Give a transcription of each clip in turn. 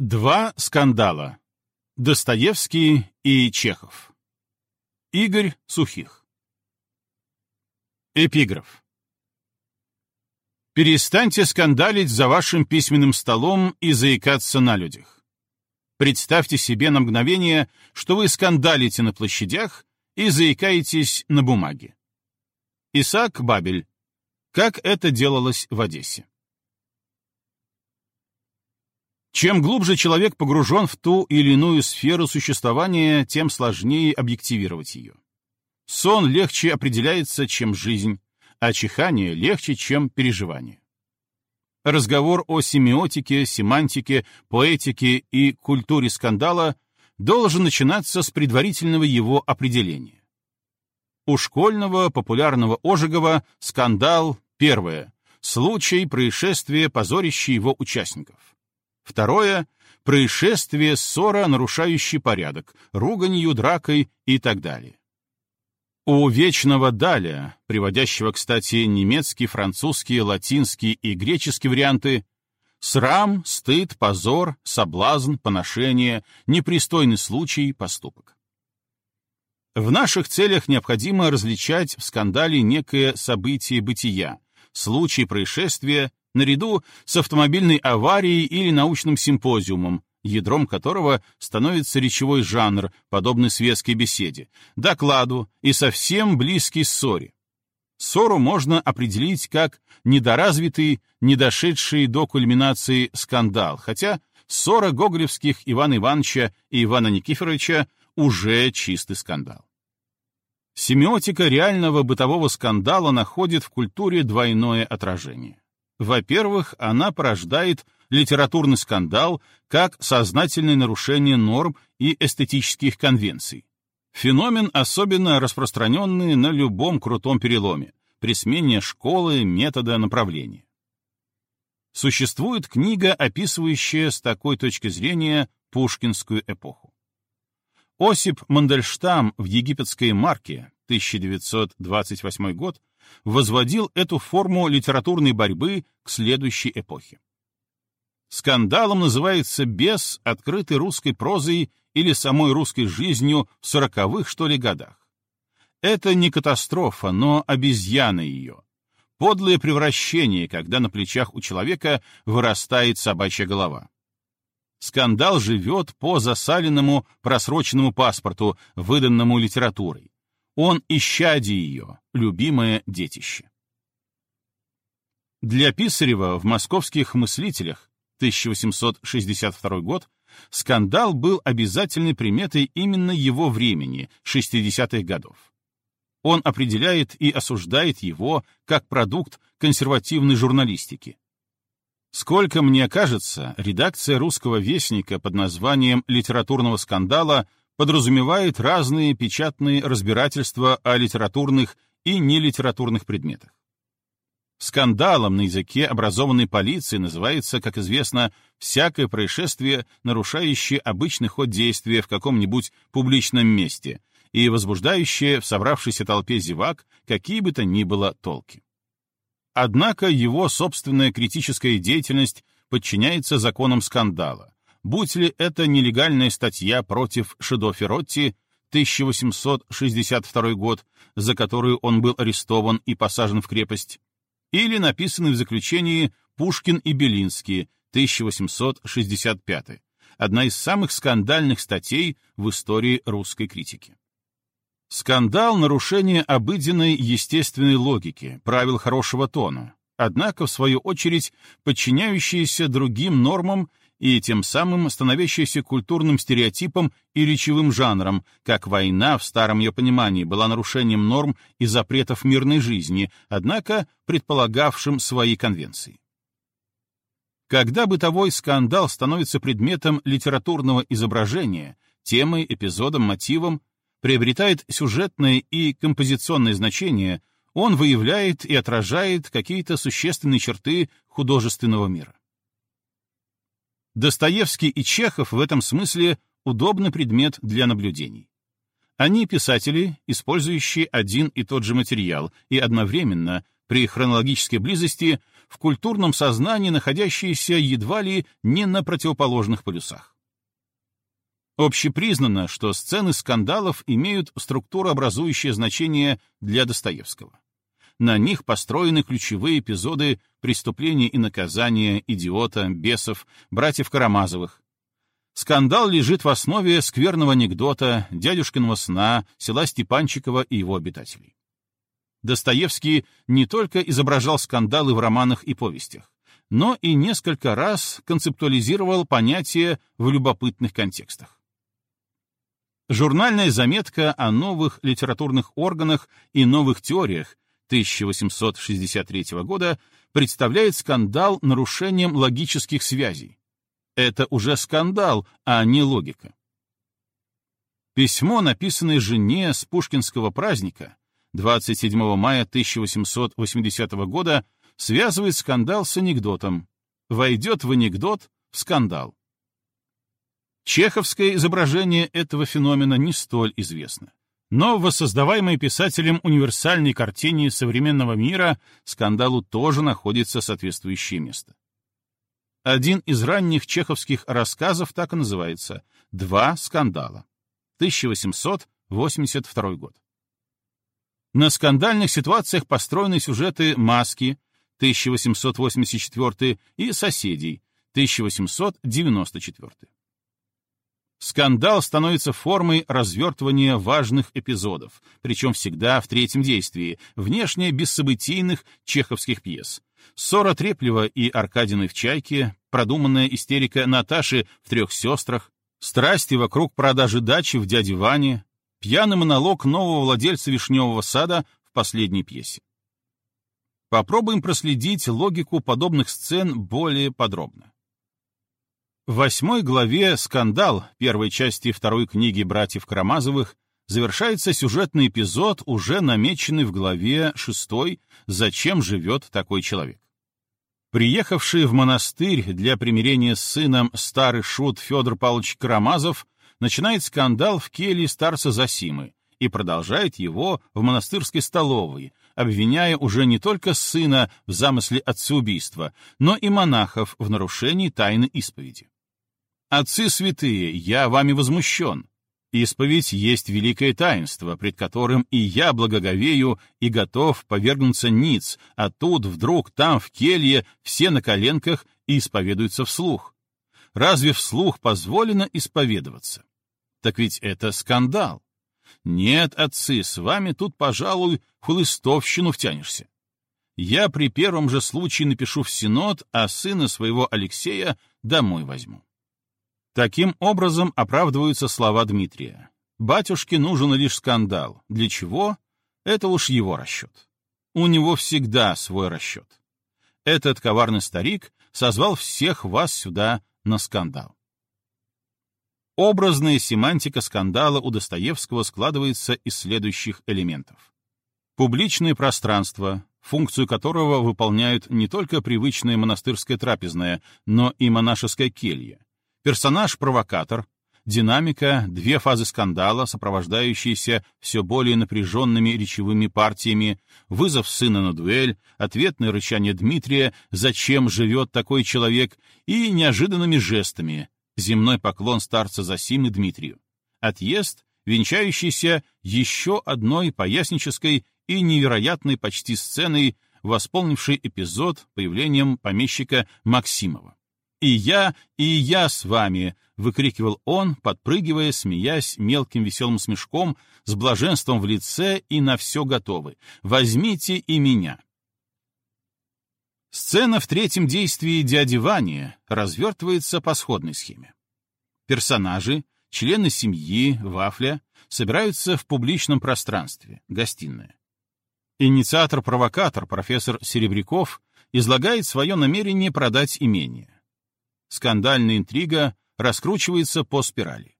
Два скандала. Достоевский и Чехов. Игорь Сухих. Эпиграф. Перестаньте скандалить за вашим письменным столом и заикаться на людях. Представьте себе на мгновение, что вы скандалите на площадях и заикаетесь на бумаге. Исаак Бабель. Как это делалось в Одессе. Чем глубже человек погружен в ту или иную сферу существования, тем сложнее объективировать ее. Сон легче определяется, чем жизнь, а чихание легче, чем переживание. Разговор о семиотике, семантике, поэтике и культуре скандала должен начинаться с предварительного его определения. У школьного популярного Ожегова скандал — первое — случай, происшествие, позорище его участников. Второе — происшествие, ссора, нарушающий порядок, руганью, дракой и так далее. У вечного Даля, приводящего, кстати, немецкий, французский, латинский и греческий варианты, срам, стыд, позор, соблазн, поношение, непристойный случай, поступок. В наших целях необходимо различать в скандале некое событие бытия, случай происшествия, наряду с автомобильной аварией или научным симпозиумом, ядром которого становится речевой жанр, подобный светской беседе, докладу и совсем близкий ссоре. Ссору можно определить как недоразвитый, недошедший до кульминации скандал, хотя ссора гоголевских Ивана Ивановича и Ивана Никифоровича уже чистый скандал. Семиотика реального бытового скандала находит в культуре двойное отражение. Во-первых, она порождает литературный скандал как сознательное нарушение норм и эстетических конвенций. Феномен особенно распространенный на любом крутом переломе, при смене школы, метода, направления. Существует книга, описывающая с такой точки зрения пушкинскую эпоху. Осип Мандельштам в египетской марке 1928 год возводил эту форму литературной борьбы к следующей эпохе. Скандалом называется бес, открытый русской прозой или самой русской жизнью в сороковых, что ли, годах. Это не катастрофа, но обезьяна ее. Подлое превращение, когда на плечах у человека вырастает собачья голова. Скандал живет по засаленному просроченному паспорту, выданному литературой. Он исчадие ее, любимое детище. Для Писарева в «Московских мыслителях» 1862 год скандал был обязательной приметой именно его времени, 60-х годов. Он определяет и осуждает его как продукт консервативной журналистики. Сколько мне кажется, редакция русского вестника под названием «Литературного скандала» подразумевает разные печатные разбирательства о литературных и нелитературных предметах. Скандалом на языке образованной полиции называется, как известно, всякое происшествие, нарушающее обычный ход действия в каком-нибудь публичном месте и возбуждающее в собравшейся толпе зевак какие бы то ни было толки. Однако его собственная критическая деятельность подчиняется законам скандала, будь ли это нелегальная статья против Шидо Феротти 1862 год, за которую он был арестован и посажен в крепость, или написанный в заключении Пушкин и Белинский 1865, одна из самых скандальных статей в истории русской критики. Скандал — нарушение обыденной естественной логики, правил хорошего тона, однако, в свою очередь, подчиняющиеся другим нормам и тем самым становящаяся культурным стереотипом и речевым жанром, как война в старом ее понимании была нарушением норм и запретов мирной жизни, однако предполагавшим свои конвенции. Когда бытовой скандал становится предметом литературного изображения, темой, эпизодом, мотивом, приобретает сюжетное и композиционное значение, он выявляет и отражает какие-то существенные черты художественного мира. Достоевский и Чехов в этом смысле удобный предмет для наблюдений. Они писатели, использующие один и тот же материал и одновременно, при хронологической близости в культурном сознании находящиеся едва ли не на противоположных полюсах. Общепризнано, что сцены скандалов имеют структурообразующее значение для Достоевского. На них построены ключевые эпизоды «Преступления и наказания», «Идиота», «Бесов», «Братьев Карамазовых». Скандал лежит в основе скверного анекдота, дядюшкиного сна, села Степанчикова и его обитателей. Достоевский не только изображал скандалы в романах и повестях, но и несколько раз концептуализировал понятие в любопытных контекстах. Журнальная заметка о новых литературных органах и новых теориях 1863 года представляет скандал нарушением логических связей. Это уже скандал, а не логика. Письмо, написанное жене с пушкинского праздника 27 мая 1880 года, связывает скандал с анекдотом. Войдет в анекдот в скандал. Чеховское изображение этого феномена не столь известно. Но в воссоздаваемой писателем универсальной картине современного мира скандалу тоже находится соответствующее место. Один из ранних чеховских рассказов так и называется «Два скандала». 1882 год. На скандальных ситуациях построены сюжеты «Маски» 1884 и «Соседей» 1894. Скандал становится формой развертывания важных эпизодов, причем всегда в третьем действии, внешне бессобытийных чеховских пьес. Ссора Треплева и Аркадиной в «Чайке», продуманная истерика Наташи в «Трех сестрах», страсти вокруг продажи дачи в «Дяде Ване», пьяный монолог нового владельца вишневого сада в последней пьесе. Попробуем проследить логику подобных сцен более подробно. В восьмой главе «Скандал» первой части второй книги братьев Карамазовых завершается сюжетный эпизод, уже намеченный в главе шестой «Зачем живет такой человек?». Приехавший в монастырь для примирения с сыном старый шут Федор Павлович Карамазов начинает скандал в келье старца Засимы и продолжает его в монастырской столовой, обвиняя уже не только сына в замысле отцеубийства, но и монахов в нарушении тайны исповеди. «Отцы святые, я вами возмущен. Исповедь есть великое таинство, пред которым и я благоговею и готов повергнуться ниц, а тут вдруг там в келье все на коленках и исповедуются вслух. Разве вслух позволено исповедоваться? Так ведь это скандал. Нет, отцы, с вами тут, пожалуй, хлыстовщину втянешься. Я при первом же случае напишу в Синод, а сына своего Алексея домой возьму. Таким образом оправдываются слова Дмитрия. Батюшке нужен лишь скандал. Для чего? Это уж его расчет. У него всегда свой расчет. Этот коварный старик созвал всех вас сюда на скандал. Образная семантика скандала у Достоевского складывается из следующих элементов. Публичное пространство, функцию которого выполняют не только привычная монастырская трапезная, но и монашеская келья. Персонаж-провокатор, динамика, две фазы скандала, сопровождающиеся все более напряженными речевыми партиями, вызов сына на дуэль, ответное рычание Дмитрия «Зачем живет такой человек?» и неожиданными жестами, земной поклон старца Засимы Дмитрию, отъезд, венчающийся еще одной пояснической и невероятной почти сценой, восполнившей эпизод появлением помещика Максимова. «И я, и я с вами!» — выкрикивал он, подпрыгивая, смеясь мелким веселым смешком, с блаженством в лице и на все готовы. «Возьмите и меня!» Сцена в третьем действии «Дяди Вани» развертывается по сходной схеме. Персонажи, члены семьи, вафля, собираются в публичном пространстве, гостиная. Инициатор-провокатор, профессор Серебряков, излагает свое намерение продать имение. Скандальная интрига раскручивается по спирали.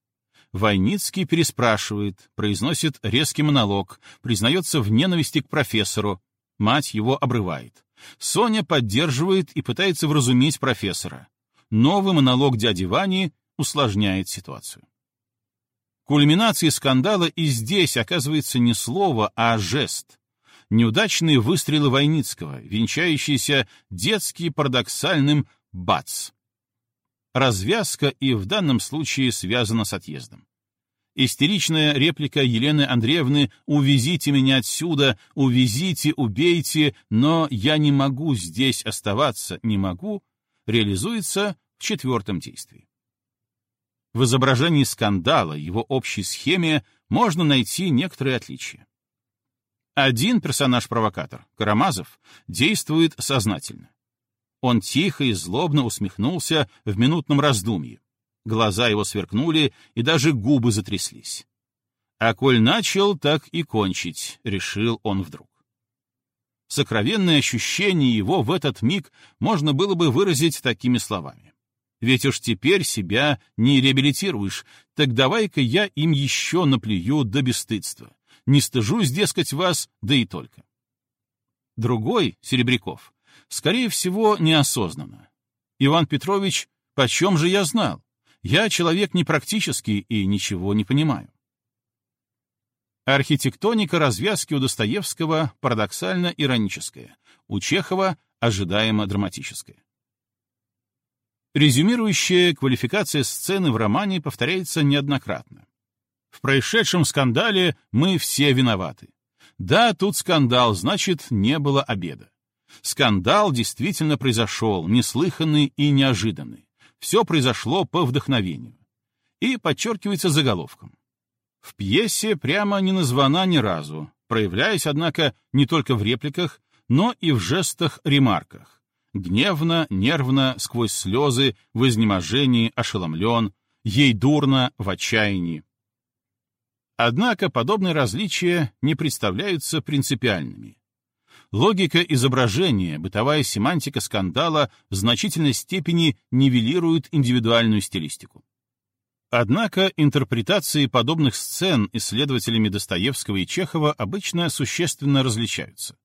Войницкий переспрашивает, произносит резкий монолог, признается в ненависти к профессору, мать его обрывает. Соня поддерживает и пытается вразумить профессора. Новый монолог дяди Вани усложняет ситуацию. Кульминацией скандала и здесь оказывается не слово, а жест. неудачные выстрелы Войницкого, венчающиеся детски парадоксальным «бац». Развязка и в данном случае связана с отъездом. Истеричная реплика Елены Андреевны «Увезите меня отсюда, увезите, убейте, но я не могу здесь оставаться, не могу» реализуется в четвертом действии. В изображении скандала, его общей схеме, можно найти некоторые отличия. Один персонаж-провокатор, Карамазов, действует сознательно. Он тихо и злобно усмехнулся в минутном раздумье. Глаза его сверкнули, и даже губы затряслись. А коль начал, так и кончить, решил он вдруг. Сокровенное ощущение его в этот миг можно было бы выразить такими словами. Ведь уж теперь себя не реабилитируешь, так давай-ка я им еще наплюю до бесстыдства. Не стыжусь, дескать, вас, да и только. Другой, Серебряков, скорее всего, неосознанно. Иван Петрович, почем же я знал? Я человек непрактический и ничего не понимаю. Архитектоника развязки у Достоевского парадоксально-ироническая, у Чехова ожидаемо драматическая. Резюмирующая квалификация сцены в романе повторяется неоднократно. В происшедшем скандале мы все виноваты. Да, тут скандал, значит, не было обеда. Скандал действительно произошел, неслыханный и неожиданный все произошло по вдохновению. И подчеркивается заголовком. В пьесе прямо не названа ни разу, проявляясь, однако, не только в репликах, но и в жестах-ремарках. Гневно, нервно, сквозь слезы, в изнеможении, ошеломлен, ей дурно, в отчаянии. Однако подобные различия не представляются принципиальными. Логика изображения, бытовая семантика скандала в значительной степени нивелирует индивидуальную стилистику. Однако интерпретации подобных сцен исследователями Достоевского и Чехова обычно существенно различаются.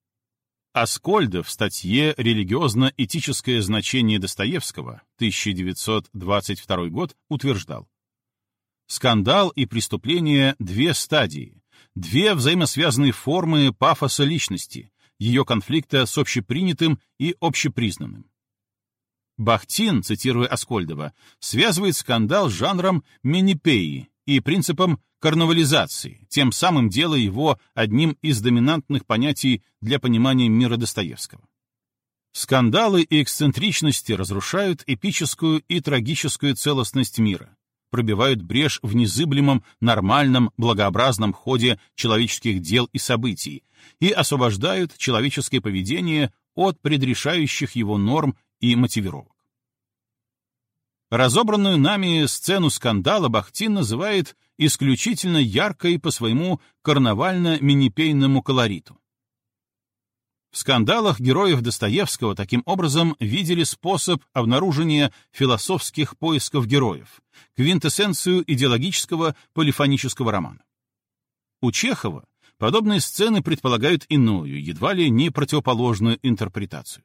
Аскольдов в статье «Религиозно-этическое значение Достоевского» 1922 год утверждал, Скандал и преступление — две стадии, две взаимосвязанные формы пафоса личности, ее конфликта с общепринятым и общепризнанным. Бахтин, цитируя Аскольдова, связывает скандал с жанром менипеи и принципом карнавализации, тем самым делая его одним из доминантных понятий для понимания мира Достоевского. Скандалы и эксцентричности разрушают эпическую и трагическую целостность мира, пробивают брешь в незыблемом, нормальном, благообразном ходе человеческих дел и событий и освобождают человеческое поведение от предрешающих его норм и мотивировок. Разобранную нами сцену скандала Бахтин называет исключительно яркой по своему карнавально-минипейному колориту. В скандалах героев Достоевского таким образом видели способ обнаружения философских поисков героев, квинтэссенцию идеологического полифонического романа. У Чехова подобные сцены предполагают иную, едва ли не противоположную интерпретацию.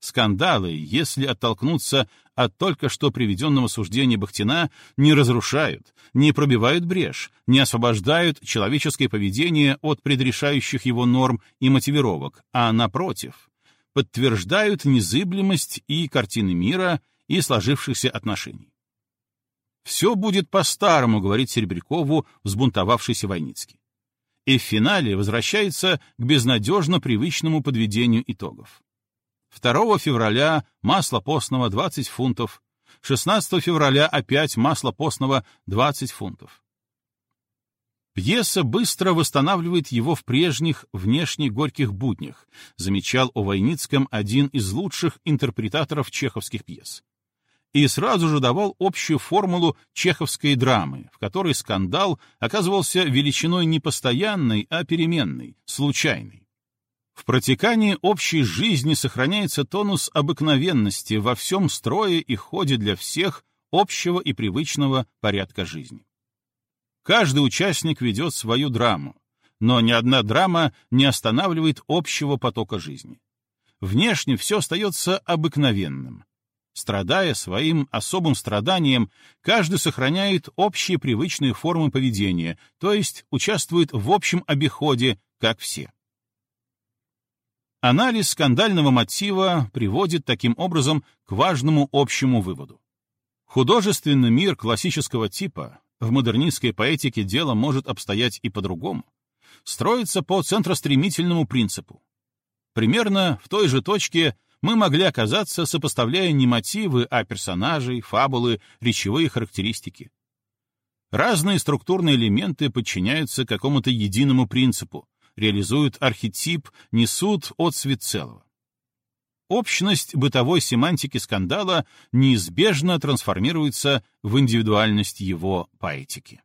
Скандалы, если оттолкнуться от только что приведенного суждения Бахтина, не разрушают, не пробивают брешь, не освобождают человеческое поведение от предрешающих его норм и мотивировок, а, напротив, подтверждают незыблемость и картины мира, и сложившихся отношений. «Все будет по-старому», — говорит Серебрякову взбунтовавшийся Войницкий. И в финале возвращается к безнадежно привычному подведению итогов. 2 февраля масло постного 20 фунтов, 16 февраля опять масло постного 20 фунтов. Пьеса быстро восстанавливает его в прежних, внешне горьких буднях, замечал о Войницком один из лучших интерпретаторов чеховских пьес. И сразу же давал общую формулу чеховской драмы, в которой скандал оказывался величиной не постоянной, а переменной, случайной. В протекании общей жизни сохраняется тонус обыкновенности во всем строе и ходе для всех общего и привычного порядка жизни. Каждый участник ведет свою драму, но ни одна драма не останавливает общего потока жизни. Внешне все остается обыкновенным. Страдая своим особым страданием, каждый сохраняет общие привычные формы поведения, то есть участвует в общем обиходе, как все. Анализ скандального мотива приводит таким образом к важному общему выводу. Художественный мир классического типа, в модернистской поэтике дело может обстоять и по-другому, строится по центростремительному принципу. Примерно в той же точке мы могли оказаться, сопоставляя не мотивы, а персонажей, фабулы, речевые характеристики. Разные структурные элементы подчиняются какому-то единому принципу, реализуют архетип, несут отцвет целого. Общность бытовой семантики скандала неизбежно трансформируется в индивидуальность его поэтики.